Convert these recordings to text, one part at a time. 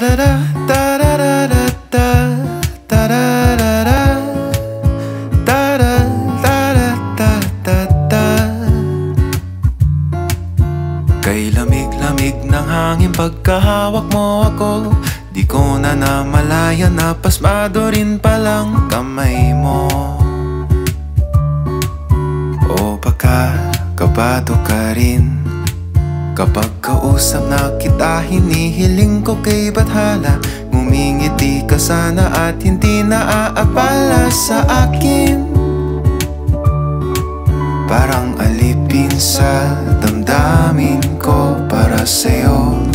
da da da da da da da da da da Kay lamig-lamig ng hangin pagkahawak mo ako. Di ko na namalayan na pasmado rin palang kamay mo. O baka kabado ka rin Kapag kausap na kita hinihiling ko kay Bathala. Ngumingiti ka sana at hindi naaabala sa akin. Parang alipin sa damdamin ko para sa'yo.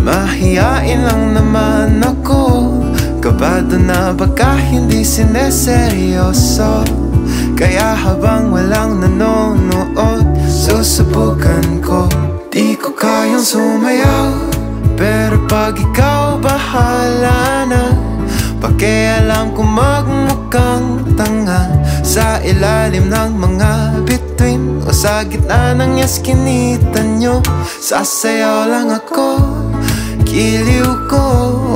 Mahiyain lang naman ako. Kabado na baka hindi sineseryoso. Kaya habang walang nanonood Susubukan ko Di ko kayang sumayaw Pero pag ikaw bahala na Pakialam ko magmukhang tanga Sa ilalim ng mga bituin O sa gitna ng eskinita nyo. Sasayaw lang ako Kiliw ko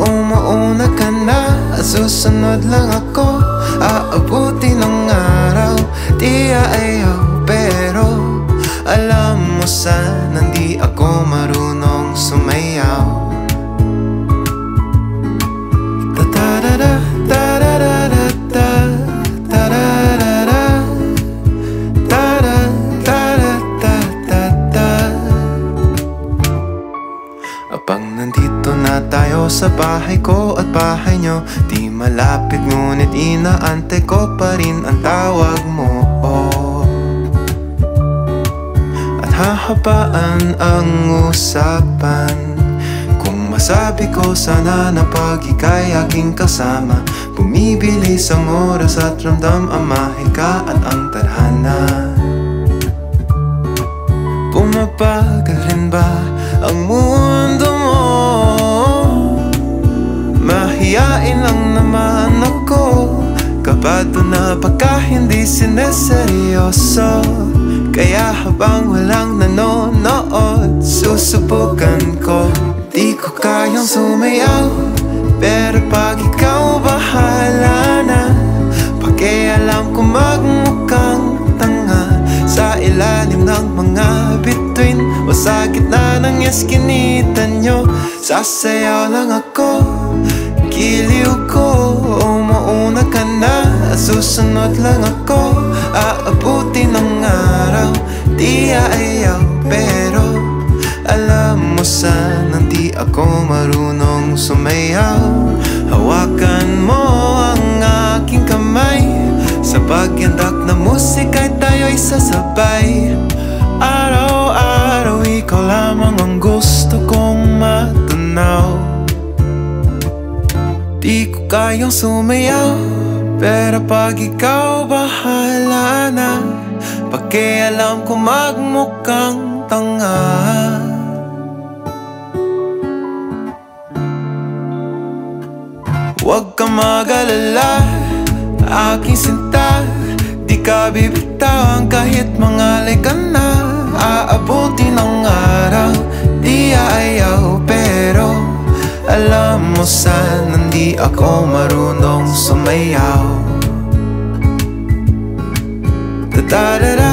Umuuna ka na Susunod lang ako tayo sa bahay ko at bahay nyo. Di malapit ngunit inaante ko pa rin ang tawag mo. At hahabaan ang usapan. Kung masabi ko sana na pag ika'y aking kasama Bumibilis ang oras at ramdam ang mahika at ang tadhana Mahiyain lang naman ako. Kabado na baka hindi sineseryoso. Kaya habang walang nanonood Susubukan ko. Di ko kayang sumayaw Pero pag ikaw bahala na Pakialam ko magmukhang tanga. Sa ilalim ng mga bituin O sa gitna ng eskinita nyo. Sasayaw lang ako Susunod lang ako Aabuti ng araw. Di ayaw Pero Alam mo sana Di ako marunong sumayaw. Hawakan mo ang aking kamay Sa pagyandak na musika'y tayo'y sasabay. Araw-araw ikaw lamang ang gusto kong matunaw. Di ko kayang sumayaw Pero pag ikaw bahala na Pakialam ko magmukhang tanga. Huwag ka mag-alala Aking sinta. Di ka bibitawan kahit mangalay ka na. Aabuti ng araw Di ayaw pero Alam mo sana Di ako marunong sumayaw. Da da da da